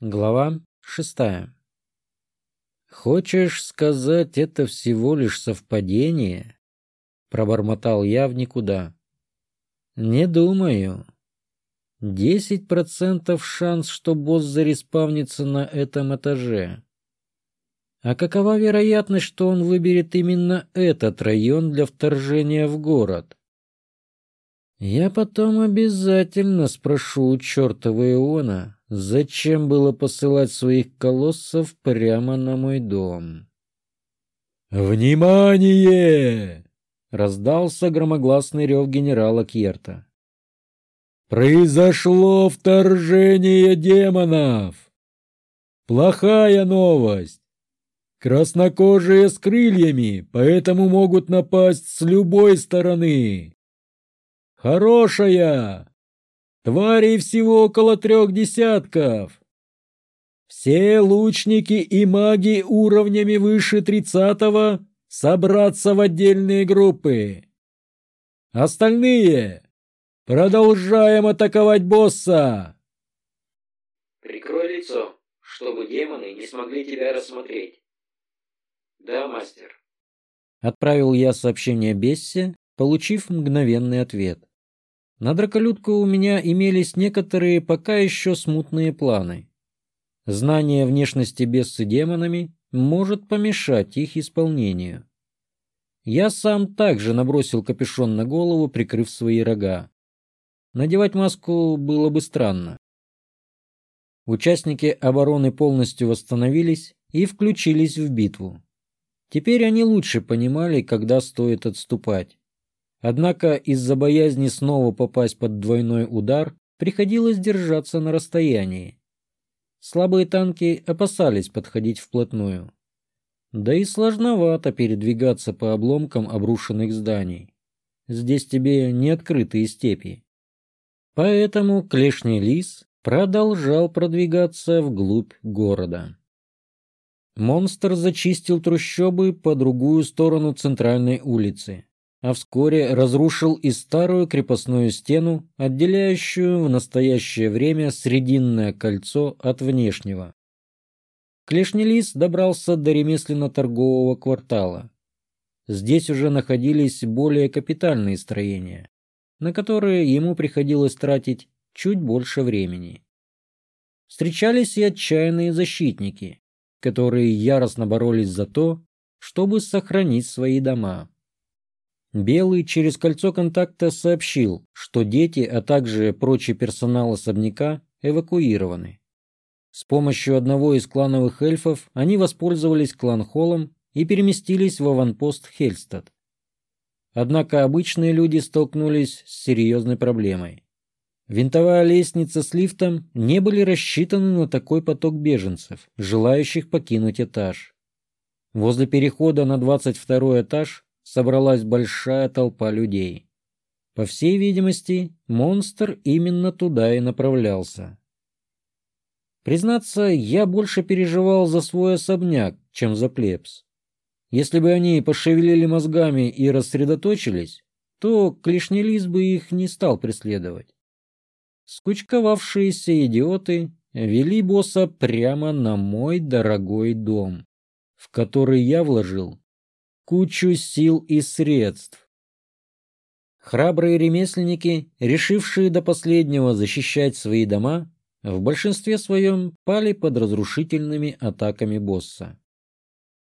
Глава шестая. «Хочешь сказать, это всего лишь совпадение?» — пробормотал я в никуда. «Не думаю. Десять процентов шанс, что босс зареспавнится на этом этаже. А какова вероятность, что он выберет именно этот район для вторжения в город?» «Я потом обязательно спрошу у чертова Иона, Зачем было посылать своих колоссов прямо на мой дом? «Внимание!» — раздался громогласный рев генерала Кьерта. «Произошло вторжение демонов! Плохая новость! Краснокожие с крыльями, поэтому могут напасть с любой стороны! Хорошая! Тварей всего около трех десятков. Все лучники и маги уровнями выше тридцатого собраться в отдельные группы. Остальные продолжаем атаковать босса. Прикрой лицо, чтобы демоны не смогли тебя рассмотреть. Да, мастер. Отправил я сообщение Бессе, получив мгновенный ответ. На драколюдку у меня имелись некоторые пока еще смутные планы. Знание внешности бессы демонами может помешать их исполнению. Я сам также набросил капюшон на голову, прикрыв свои рога. Надевать маску было бы странно. Участники обороны полностью восстановились и включились в битву. Теперь они лучше понимали, когда стоит отступать. Однако из-за боязни снова попасть под двойной удар приходилось держаться на расстоянии. Слабые танки опасались подходить вплотную. Да и сложновато передвигаться по обломкам обрушенных зданий. Здесь тебе не открытые степи. Поэтому клешний лис продолжал продвигаться вглубь города. Монстр зачистил трущобы по другую сторону центральной улицы а вскоре разрушил и старую крепостную стену, отделяющую в настоящее время срединное кольцо от внешнего. Клешнелис добрался до ремесленно-торгового квартала. Здесь уже находились более капитальные строения, на которые ему приходилось тратить чуть больше времени. Встречались и отчаянные защитники, которые яростно боролись за то, чтобы сохранить свои дома. Белый через кольцо контакта сообщил, что дети, а также прочий персонал особняка эвакуированы. С помощью одного из клановых эльфов они воспользовались клан-холлом и переместились в аванпост Хельстад. Однако обычные люди столкнулись с серьезной проблемой. Винтовая лестница с лифтом не были рассчитаны на такой поток беженцев, желающих покинуть этаж. Возле перехода на 22 этаж собралась большая толпа людей. По всей видимости, монстр именно туда и направлялся. Признаться, я больше переживал за свой особняк, чем за плебс. Если бы они пошевелили мозгами и рассредоточились, то клешнелис бы их не стал преследовать. Скучковавшиеся идиоты вели босса прямо на мой дорогой дом, в который я вложил кучу сил и средств. Храбрые ремесленники, решившие до последнего защищать свои дома, в большинстве своем пали под разрушительными атаками босса.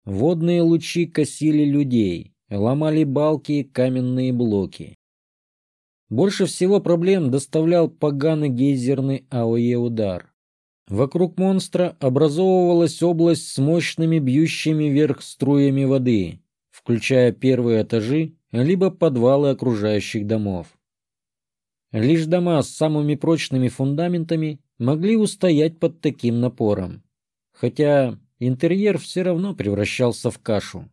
Водные лучи косили людей, ломали балки и каменные блоки. Больше всего проблем доставлял поганый гейзерный АОЕ-удар. Вокруг монстра образовывалась область с мощными бьющими вверх струями воды, включая первые этажи, либо подвалы окружающих домов. Лишь дома с самыми прочными фундаментами могли устоять под таким напором, хотя интерьер все равно превращался в кашу.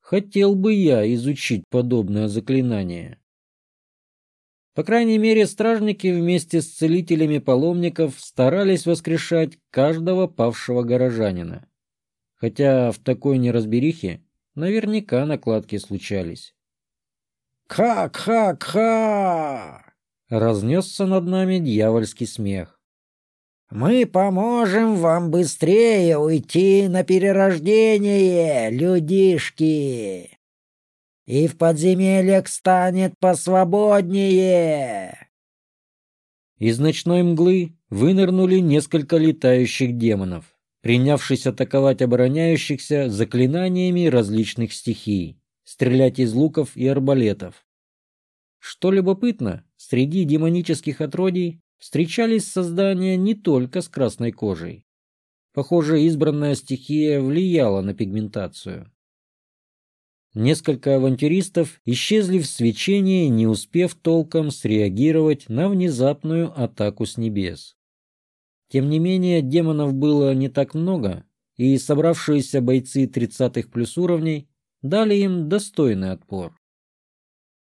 Хотел бы я изучить подобное заклинание. По крайней мере, стражники вместе с целителями паломников старались воскрешать каждого павшего горожанина. Хотя в такой неразберихе Наверняка накладки случались. «Ха-ха-ха!» Разнесся над нами дьявольский смех. Мы поможем вам быстрее уйти на перерождение, людишки. И в подземельях станет посвободнее. Из ночной мглы вынырнули несколько летающих демонов, принявшись атаковать обороняющихся заклинаниями различных стихий, стрелять из луков и арбалетов. Что любопытно, среди демонических отродий встречались создания не только с красной кожей. Похоже, избранная стихия влияла на пигментацию. Несколько авантюристов исчезли в свечении, не успев толком среагировать на внезапную атаку с небес. Тем не менее, демонов было не так много, и собравшиеся бойцы 30-х плюс уровней дали им достойный отпор.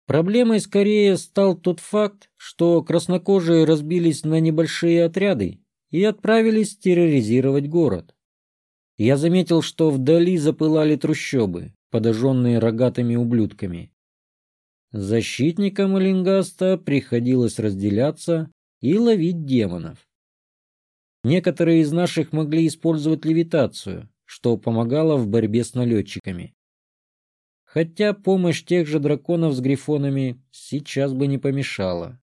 Проблемой скорее стал тот факт, что краснокожие разбились на небольшие отряды и отправились терроризировать город. Я заметил, что вдали запылали трущобы, подожженные рогатыми ублюдками. Защитникам Эллингаста приходилось разделяться и ловить демонов. Некоторые из наших могли использовать левитацию, что помогало в борьбе с налетчиками хотя помощь тех же драконов с грифонами сейчас бы не помешала.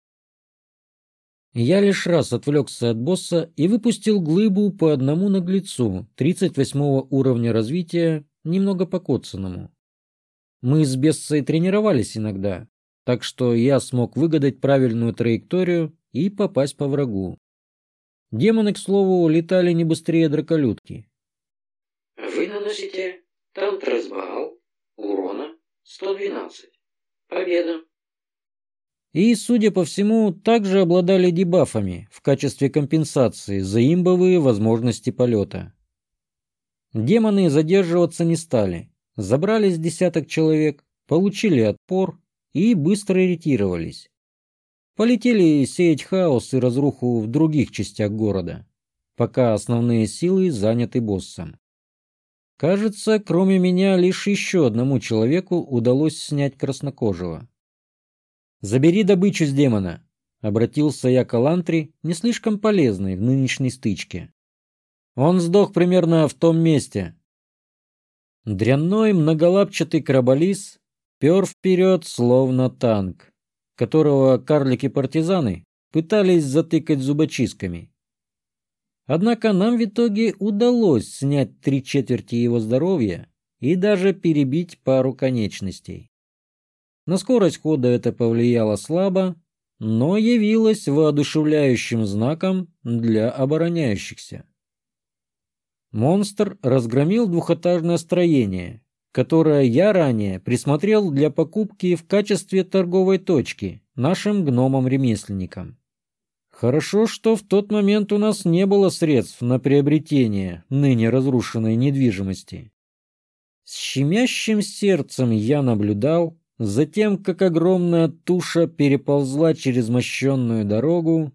Я лишь раз отвлекся от босса и выпустил глыбу по одному наглецу 38 уровня развития, немного покоцанному. Мы с бессой тренировались иногда, так что я смог выгадать правильную траекторию и попасть по врагу. Демоны, к слову, летали не быстрее драколюдки. Вы наносите тантрасбал Урона 112. Победа. И, судя по всему, также обладали дебафами в качестве компенсации за имбовые возможности полета. Демоны задерживаться не стали. Забрались десяток человек, получили отпор и быстро ретировались. Полетели сеять хаос и разруху в других частях города, пока основные силы заняты боссом. Кажется, кроме меня, лишь еще одному человеку удалось снять краснокожего. «Забери добычу с демона», — обратился я к Алантри, не слишком полезной в нынешней стычке. «Он сдох примерно в том месте». Дрянной многолапчатый краболис пер вперед, словно танк, которого карлики-партизаны пытались затыкать зубочистками. Однако нам в итоге удалось снять три четверти его здоровья и даже перебить пару конечностей. На скорость хода это повлияло слабо, но явилось воодушевляющим знаком для обороняющихся. Монстр разгромил двухэтажное строение, которое я ранее присмотрел для покупки в качестве торговой точки нашим гномам-ремесленникам. Хорошо, что в тот момент у нас не было средств на приобретение ныне разрушенной недвижимости. С щемящим сердцем я наблюдал за тем, как огромная туша переползла через мощенную дорогу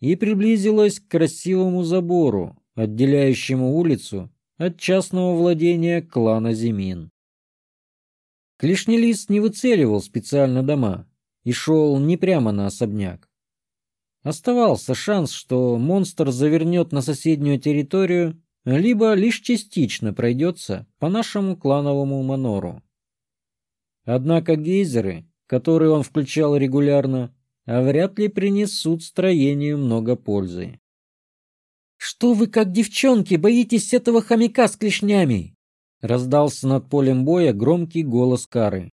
и приблизилась к красивому забору, отделяющему улицу от частного владения клана Зимин. Клешнелист не выцеливал специально дома и шел не прямо на особняк. Оставался шанс, что монстр завернет на соседнюю территорию, либо лишь частично пройдется по нашему клановому манору. Однако гейзеры, которые он включал регулярно, вряд ли принесут строению много пользы. «Что вы, как девчонки, боитесь этого хомяка с клешнями?» Раздался над полем боя громкий голос Кары.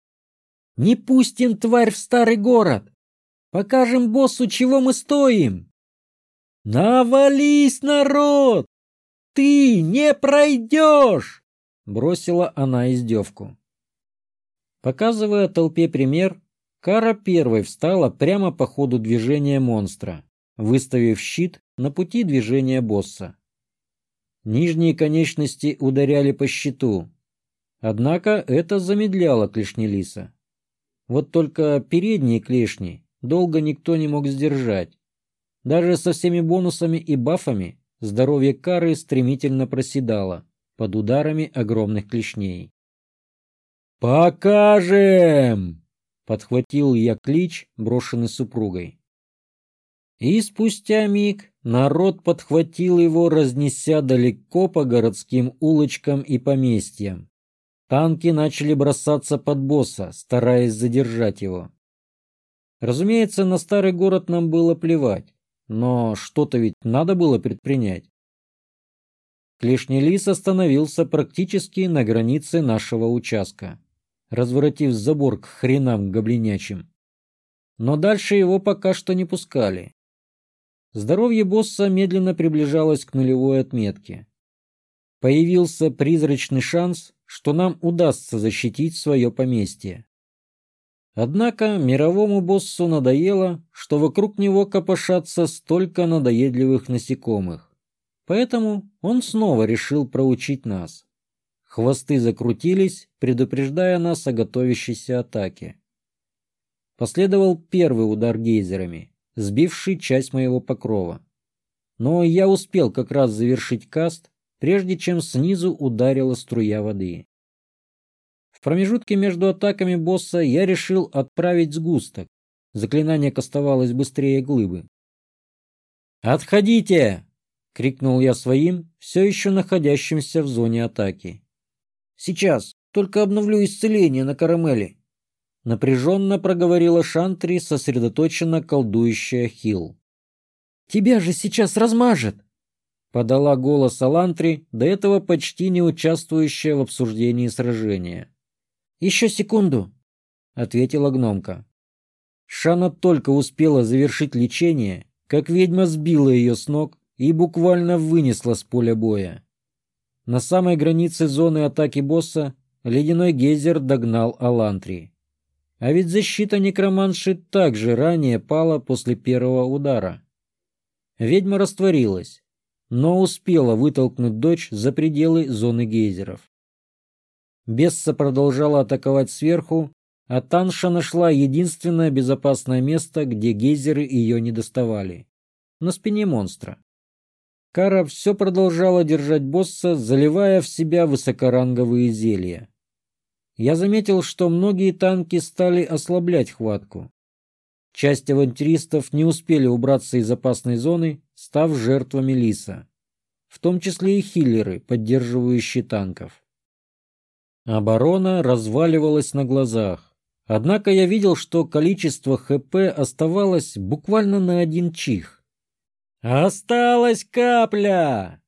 «Не пустим тварь в старый город! Покажем боссу, чего мы стоим. Навались, народ! Ты не пройдешь! Бросила она издевку. Показывая толпе пример, Кара первой встала прямо по ходу движения монстра, выставив щит на пути движения босса. Нижние конечности ударяли по щиту, однако это замедляло клешни лиса. Вот только передние клешни долго никто не мог сдержать. Даже со всеми бонусами и бафами здоровье Кары стремительно проседало под ударами огромных клешней. «Покажем!» — подхватил я клич, брошенный супругой. И спустя миг народ подхватил его, разнеся далеко по городским улочкам и поместьям. Танки начали бросаться под босса, стараясь задержать его. Разумеется, на старый город нам было плевать, но что-то ведь надо было предпринять. Клешний лис остановился практически на границе нашего участка, разворотив забор к хренам гоблинячим. Но дальше его пока что не пускали. Здоровье босса медленно приближалось к нулевой отметке. Появился призрачный шанс, что нам удастся защитить свое поместье. Однако мировому боссу надоело, что вокруг него копошатся столько надоедливых насекомых. Поэтому он снова решил проучить нас. Хвосты закрутились, предупреждая нас о готовящейся атаке. Последовал первый удар гейзерами, сбивший часть моего покрова. Но я успел как раз завершить каст, прежде чем снизу ударила струя воды. В промежутке между атаками босса я решил отправить сгусток. Заклинание кастовалось быстрее глыбы. «Отходите!» — крикнул я своим, все еще находящимся в зоне атаки. «Сейчас, только обновлю исцеление на карамели!» Напряженно проговорила Шантри, сосредоточенно колдующая Хил. «Тебя же сейчас размажет!» подала голос Алантри, до этого почти не участвующая в обсуждении сражения. «Еще секунду», — ответила гномка. Шана только успела завершить лечение, как ведьма сбила ее с ног и буквально вынесла с поля боя. На самой границе зоны атаки босса ледяной гейзер догнал Алантри. А ведь защита некроманши также ранее пала после первого удара. Ведьма растворилась, но успела вытолкнуть дочь за пределы зоны гейзеров. Бесса продолжала атаковать сверху, а Танша нашла единственное безопасное место, где гейзеры ее не доставали — на спине монстра. Кара все продолжала держать босса, заливая в себя высокоранговые зелья. Я заметил, что многие танки стали ослаблять хватку. Часть авантюристов не успели убраться из опасной зоны, став жертвами лиса, в том числе и хиллеры, поддерживающие танков. Оборона разваливалась на глазах. Однако я видел, что количество ХП оставалось буквально на один чих. «Осталась капля!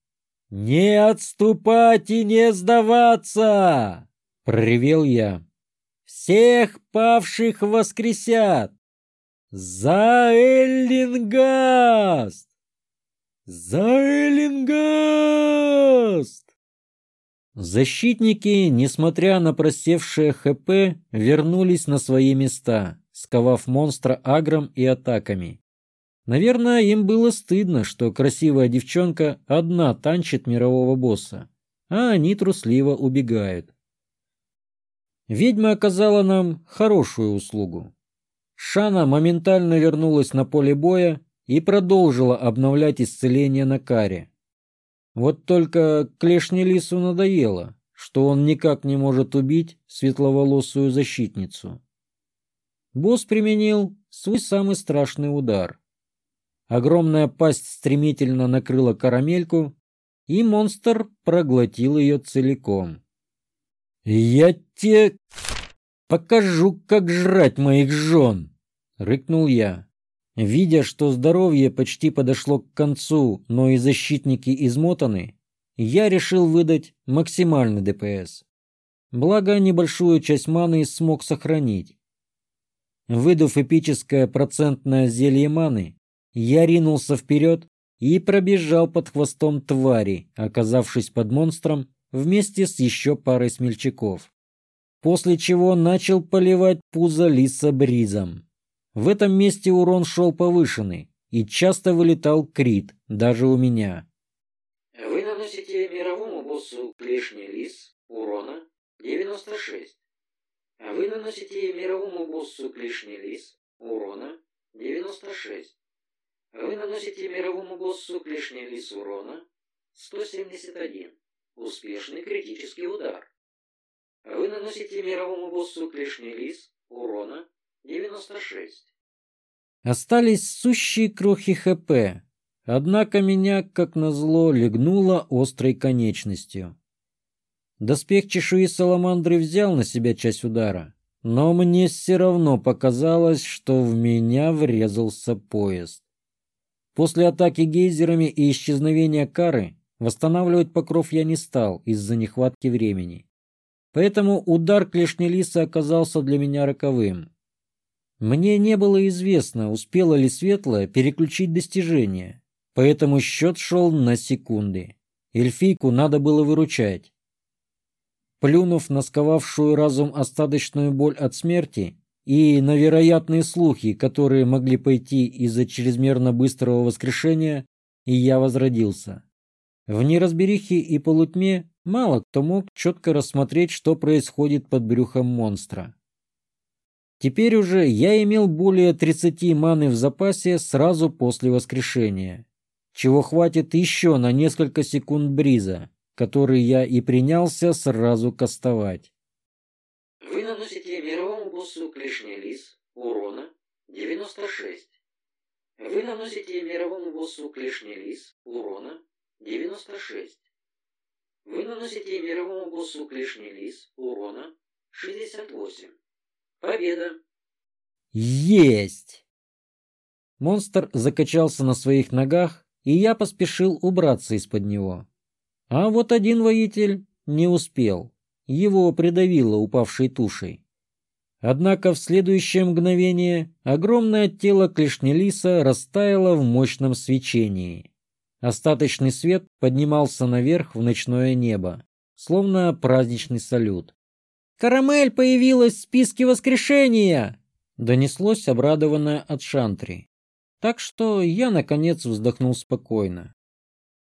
Не отступать и не сдаваться!» — проревел я. «Всех павших воскресят! За Эллингаст! За Эллингаст! Защитники, несмотря на просевшее ХП, вернулись на свои места, сковав монстра агром и атаками. Наверное, им было стыдно, что красивая девчонка одна танчит мирового босса, а они трусливо убегают. Ведьма оказала нам хорошую услугу. Шана моментально вернулась на поле боя и продолжила обновлять исцеление на каре. Вот только клешне лису надоело, что он никак не может убить светловолосую защитницу. Босс применил свой самый страшный удар. Огромная пасть стремительно накрыла карамельку, и монстр проглотил ее целиком. «Я тебе покажу, как жрать моих жен!» — рыкнул я. Видя, что здоровье почти подошло к концу, но и защитники измотаны, я решил выдать максимальный ДПС. Благо, небольшую часть маны смог сохранить. Выдав эпическое процентное зелье маны, я ринулся вперед и пробежал под хвостом твари, оказавшись под монстром вместе с еще парой смельчаков. После чего начал поливать пузо лиса бризом. В этом месте урон шел повышенный, и часто вылетал крит, даже у меня. Вы наносите мировому боссу клешни лис урона 96. А вы наносите мировому боссу клешни лис урона 96. Вы наносите мировому боссу клешни лис урона 171. Успешный критический удар. Вы наносите мировому боссу клешни лис урона 96. Остались сущие крохи ХП, однако меня, как назло, легнуло острой конечностью. Доспех чешуи саламандры взял на себя часть удара, но мне все равно показалось, что в меня врезался поезд. После атаки гейзерами и исчезновения кары восстанавливать покров я не стал из-за нехватки времени. Поэтому удар клешни лиса оказался для меня роковым. Мне не было известно, успела ли Светлая переключить достижение, поэтому счет шел на секунды. Эльфийку надо было выручать. Плюнув на сковавшую разум остаточную боль от смерти и на вероятные слухи, которые могли пойти из-за чрезмерно быстрого воскрешения, и я возродился. В неразберихе и полутьме мало кто мог четко рассмотреть, что происходит под брюхом монстра. Теперь уже я имел более 30 маны в запасе сразу после воскрешения, чего хватит еще на несколько секунд бриза, который я и принялся сразу кастовать. Вы наносите мировому боссу клешня лис урона 96. Вы наносите мировому боссу клешня лис урона 96. Вы наносите мировому боссу клешня лис урона 68. Победа! Есть! Монстр закачался на своих ногах, и я поспешил убраться из-под него. А вот один воитель не успел. Его придавило упавшей тушей. Однако в следующее мгновение огромное тело клешнелиса растаяло в мощном свечении. Остаточный свет поднимался наверх в ночное небо, словно праздничный салют. «Карамель появилась в списке воскрешения!» Донеслось обрадованное от Шантри. Так что я, наконец, вздохнул спокойно.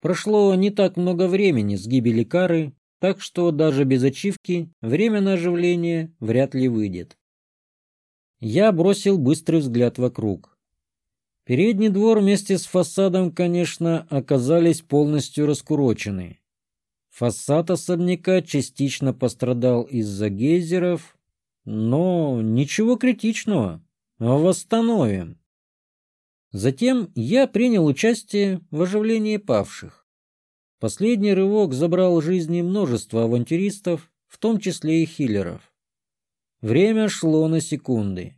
Прошло не так много времени с гибели Кары, так что даже без ачивки время на оживление вряд ли выйдет. Я бросил быстрый взгляд вокруг. Передний двор вместе с фасадом, конечно, оказались полностью раскурочены. Фасад особняка частично пострадал из-за гейзеров, но ничего критичного, восстановим. Затем я принял участие в оживлении павших. Последний рывок забрал жизни множества авантюристов, в том числе и хиллеров. Время шло на секунды.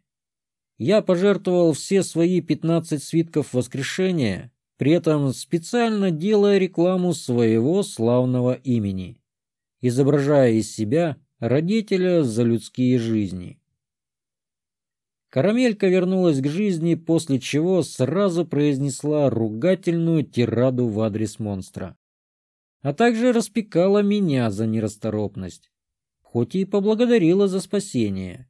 Я пожертвовал все свои 15 свитков воскрешения, при этом специально делая рекламу своего славного имени, изображая из себя родителя за людские жизни. Карамелька вернулась к жизни, после чего сразу произнесла ругательную тираду в адрес монстра. А также распекала меня за нерасторопность, хоть и поблагодарила за спасение.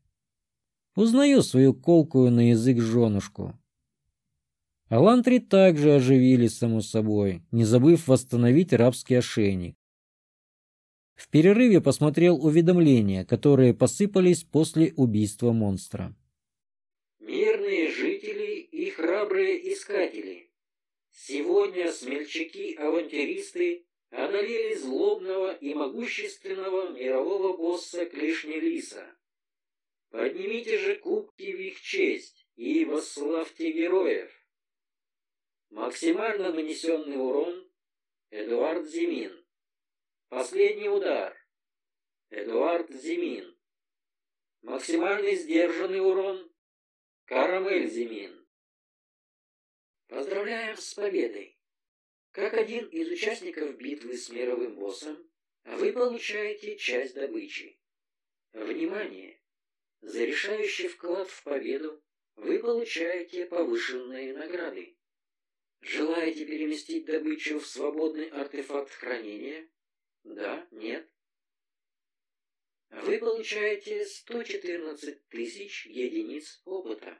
Узнаю свою колкую на язык женушку. Алантри также оживили, само собой, не забыв восстановить рабский ошейник. В перерыве посмотрел уведомления, которые посыпались после убийства монстра. Мирные жители и храбрые искатели, сегодня смельчаки-авантюристы одолели злобного и могущественного мирового босса Клишнелиса. Поднимите же кубки в их честь и восславьте героев. Максимально нанесенный урон Эдуард Зимин. Последний удар. Эдуард Зимин. Максимальный сдержанный урон. Карамель Зимин. Поздравляем с победой. Как один из участников битвы с мировым боссом, вы получаете часть добычи. Внимание! За решающий вклад в победу вы получаете повышенные награды. Желаете переместить добычу в свободный артефакт хранения? Да, нет. Вы получаете 114 тысяч единиц опыта.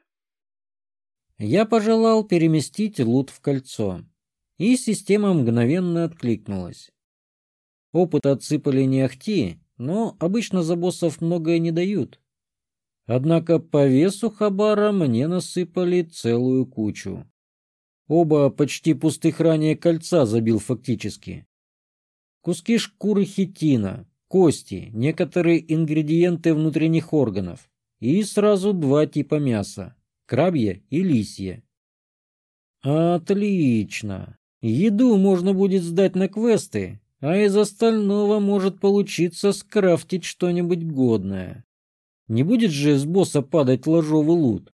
Я пожелал переместить лут в кольцо, и система мгновенно откликнулась. Опыт отсыпали не ахти, но обычно за боссов многое не дают. Однако по весу хабара мне насыпали целую кучу. Оба почти пустых ранее кольца забил фактически куски шкуры хитина, кости, некоторые ингредиенты внутренних органов и сразу два типа мяса – крабье и лисье. Отлично. Еду можно будет сдать на квесты, а из остального может получиться скрафтить что-нибудь годное. Не будет же с босса падать ложовый лут.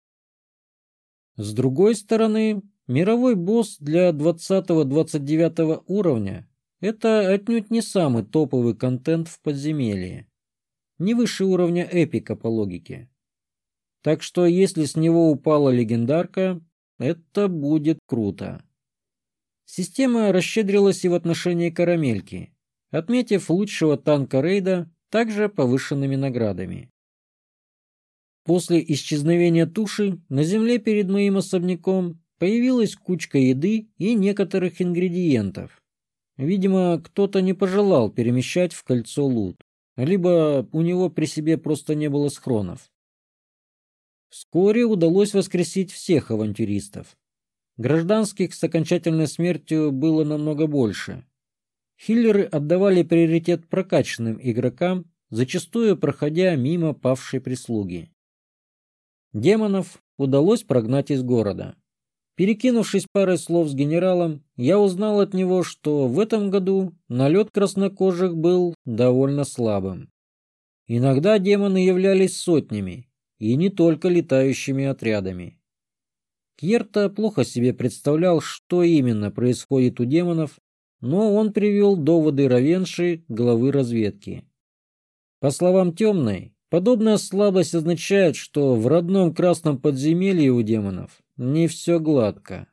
С другой стороны, мировой босс для 20-29 уровня – это отнюдь не самый топовый контент в подземелье. Не выше уровня эпика по логике. Так что если с него упала легендарка, это будет круто. Система расщедрилась и в отношении карамельки, отметив лучшего танка рейда также повышенными наградами. После исчезновения туши на земле перед моим особняком появилась кучка еды и некоторых ингредиентов. Видимо, кто-то не пожелал перемещать в кольцо лут, либо у него при себе просто не было схронов. Вскоре удалось воскресить всех авантюристов. Гражданских с окончательной смертью было намного больше. Хиллеры отдавали приоритет прокачанным игрокам, зачастую проходя мимо павшей прислуги. Демонов удалось прогнать из города. Перекинувшись парой слов с генералом, я узнал от него, что в этом году налет краснокожих был довольно слабым. Иногда демоны являлись сотнями, и не только летающими отрядами. Кьерта плохо себе представлял, что именно происходит у демонов, но он привел доводы Равенши, главы разведки. По словам Темной, подобная слабость означает, что в родном красном подземелье у демонов не все гладко.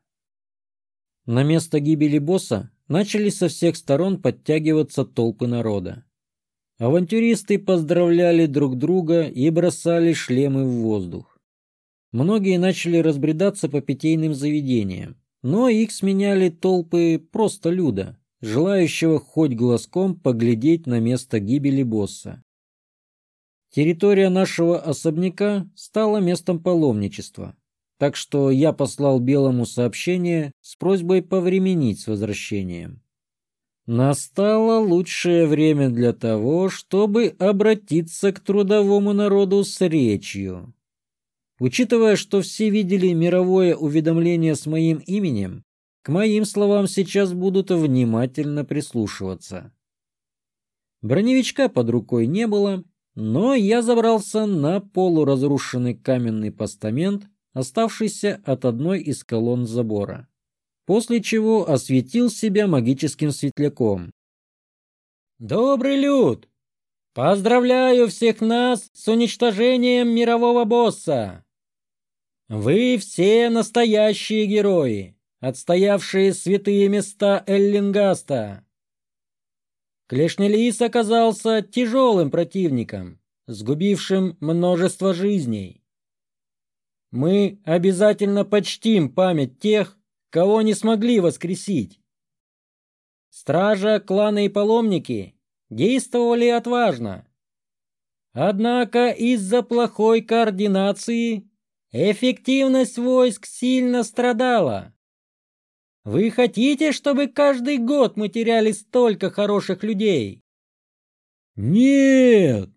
На место гибели босса начали со всех сторон подтягиваться толпы народа. Авантюристы поздравляли друг друга и бросали шлемы в воздух. Многие начали разбредаться по питейным заведениям, но их сменяли толпы просто люда, желающего хоть глазком поглядеть на место гибели босса. Территория нашего особняка стала местом паломничества, так что я послал Белому сообщение с просьбой повременить с возвращением. Настало лучшее время для того, чтобы обратиться к трудовому народу с речью. Учитывая, что все видели мировое уведомление с моим именем, к моим словам сейчас будут внимательно прислушиваться. Броневичка под рукой не было, но я забрался на полуразрушенный каменный постамент, оставшийся от одной из колонн забора после чего осветил себя магическим светляком. «Добрый люд! Поздравляю всех нас с уничтожением мирового босса! Вы все настоящие герои, отстоявшие святые места Эллингаста!» Клешнелис оказался тяжелым противником, сгубившим множество жизней. Мы обязательно почтим память тех, кого не смогли воскресить. Стража, кланы и паломники действовали отважно. Однако из-за плохой координации эффективность войск сильно страдала. Вы хотите, чтобы каждый год мы теряли столько хороших людей? Нет!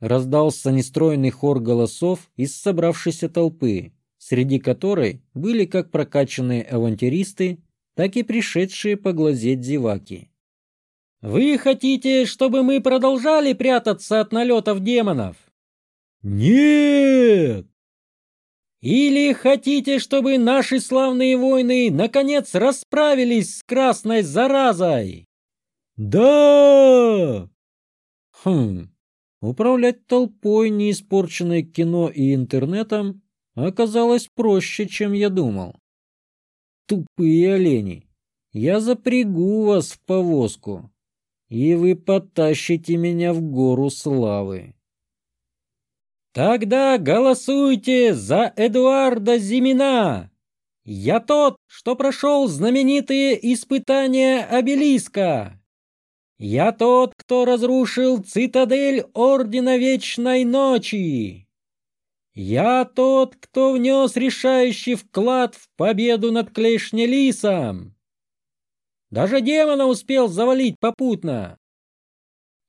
Раздался нестройный хор голосов из собравшейся толпы среди которой были как прокачанные авантюристы, так и пришедшие поглазеть зеваки. «Вы хотите, чтобы мы продолжали прятаться от налетов демонов?» «Нет!» «Или хотите, чтобы наши славные воины наконец расправились с красной заразой?» «Да!» «Хм, управлять толпой, не испорченной кино и интернетом, оказалось проще, чем я думал. Тупые олени, я запрягу вас в повозку, и вы потащите меня в гору славы. Тогда голосуйте за Эдуарда Зимина. Я тот, что прошел знаменитые испытания обелиска. Я тот, кто разрушил цитадель Ордена Вечной Ночи. Я тот, кто внес решающий вклад в победу над Клешнелисом. Даже демона успел завалить попутно.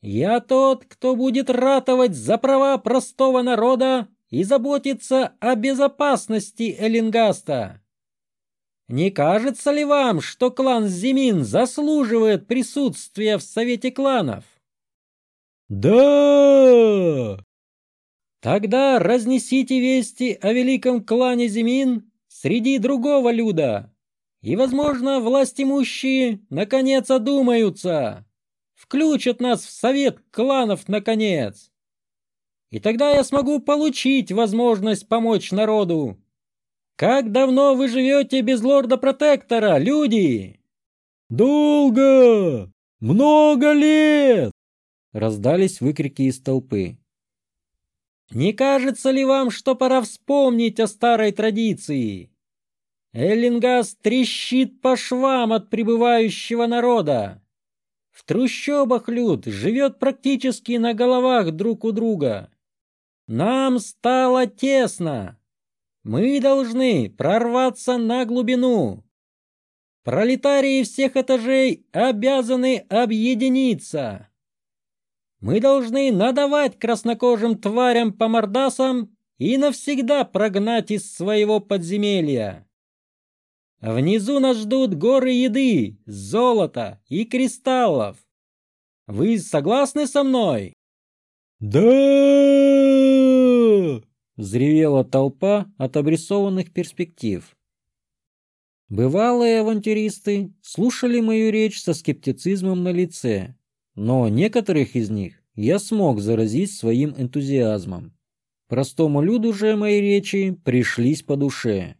Я тот, кто будет ратовать за права простого народа и заботиться о безопасности Эллингаста. Не кажется ли вам, что клан Зимин заслуживает присутствия в Совете кланов? Да! Тогда разнесите вести о великом клане Зимин среди другого люда, и, возможно, властимущие наконец одумаются, включат нас в совет кланов наконец. И тогда я смогу получить возможность помочь народу. Как давно вы живете без лорда-протектора, люди? Долго! Много лет! Раздались выкрики из толпы. Не кажется ли вам, что пора вспомнить о старой традиции? Эллингас трещит по швам от прибывающего народа. В трущобах люд живет практически на головах друг у друга. Нам стало тесно. Мы должны прорваться на глубину. Пролетарии всех этажей обязаны объединиться. Мы должны надавать краснокожим тварям по мордасам и навсегда прогнать из своего подземелья. Внизу нас ждут горы еды, золота и кристаллов. Вы согласны со мной? Да! Взревела толпа от обрисованных перспектив. Бывалые авантюристы слушали мою речь со скептицизмом на лице, но некоторых из них я смог заразить своим энтузиазмом. Простому люду же мои речи пришлись по душе.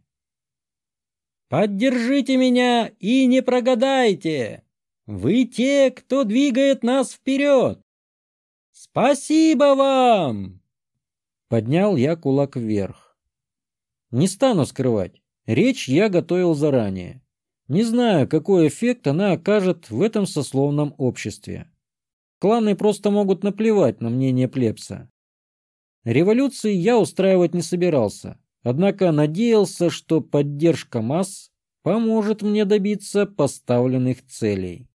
«Поддержите меня и не прогадайте! Вы те, кто двигает нас вперед! Спасибо вам!» Поднял я кулак вверх. Не стану скрывать, речь я готовил заранее. Не знаю, какой эффект она окажет в этом сословном обществе. Кланы просто могут наплевать на мнение плебса. Революции я устраивать не собирался, однако надеялся, что поддержка масс поможет мне добиться поставленных целей.